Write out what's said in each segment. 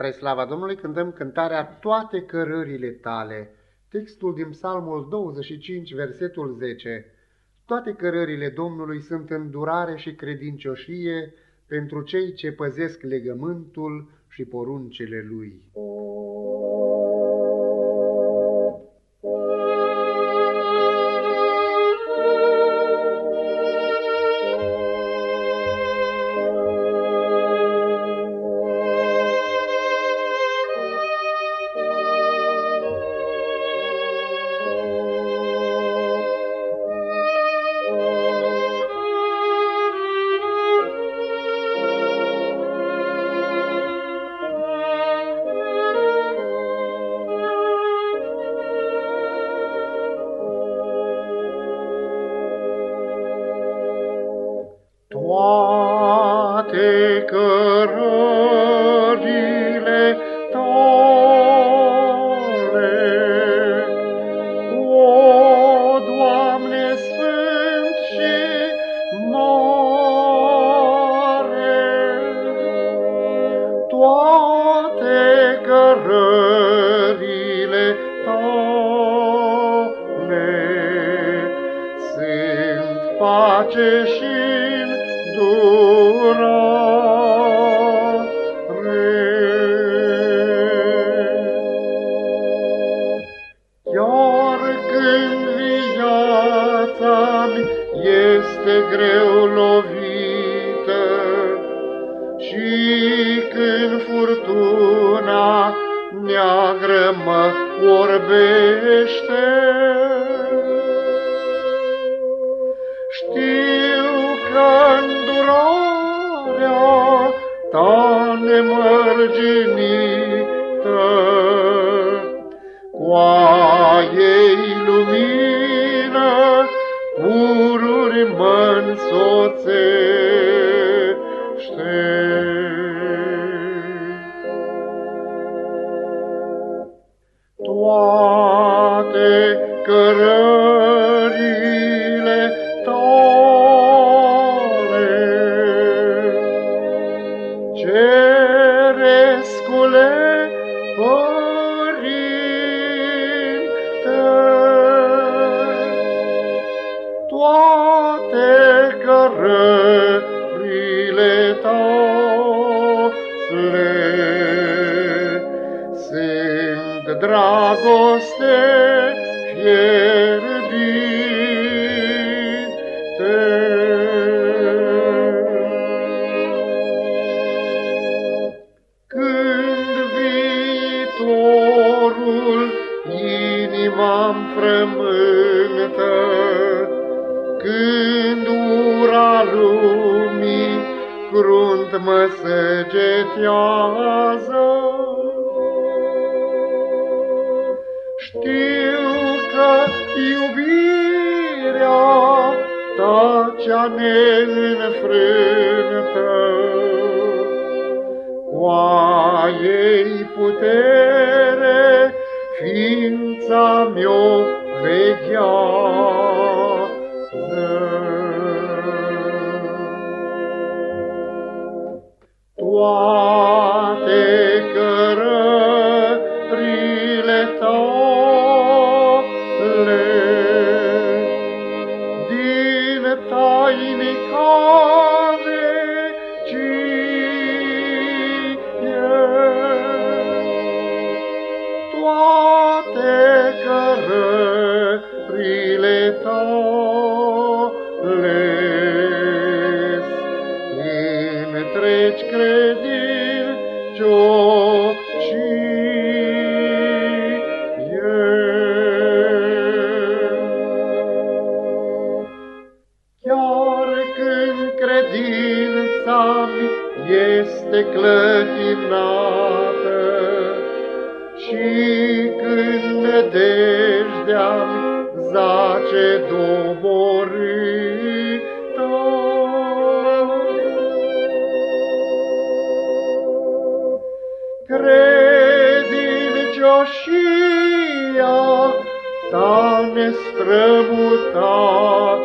Spre slava Domnului cântăm cântarea Toate cărările tale. Textul din Psalmul 25, versetul 10. Toate cărările Domnului sunt îndurare și credincioșie pentru cei ce păzesc legământul și poruncile Lui. Toate cărările tale sunt pace și Chiar când viața este greu lovită și când furtuna neagră mă orbește, știu că îndurarea ta nemărginită cu a ei lumină pururi mă însoțește. Toate cărările tale, cerescule Părinte, toate cărările tale dragoste fierbinte. inima-mi frământă, când ura lumii crunt mă săgetează. Știu că iubirea ta cea neînfrântă, cu a ei putere, ființa mi-o veghează. Toate întregi Chiar când credința-mi este clătinată, și când nădejdea zace doborâtă. Nestrămutată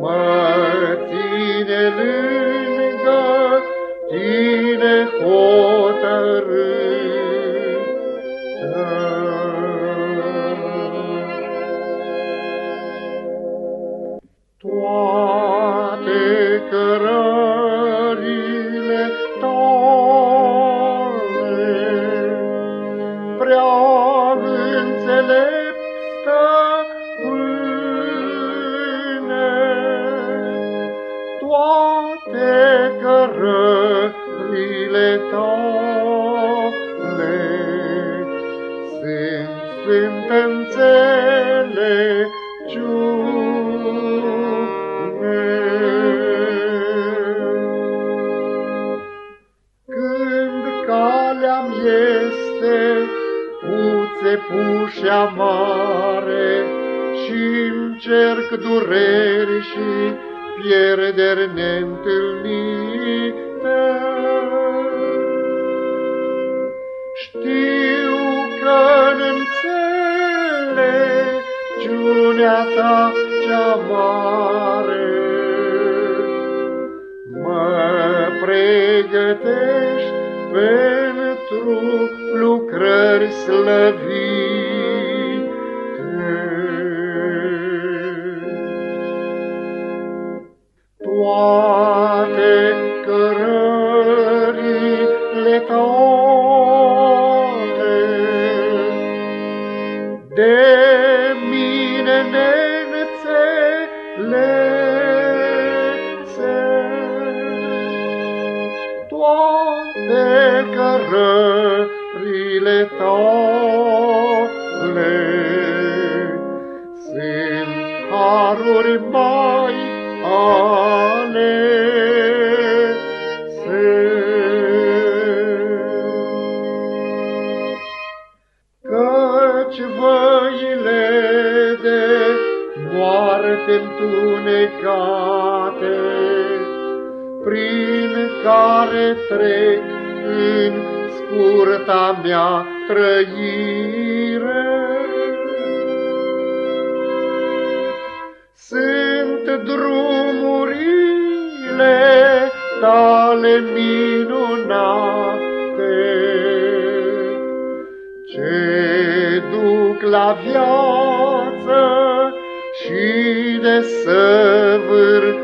mă ține lângă tine Toate toate cărările tale sunt sunt înțelepciune. Când calea este uțe puși amare și încerc dureri și pierderi neîntâlnite, știu că în înțelepciunea ta cea mare mă pregătești pentru lucrări slăvite. Mine neînțelese, toate cărările tale sunt haruri mai moarte întunecate, prin care trec în scurta mea trăire, sunt drumurile tale minunate, ce duc la viață și de săvârșire.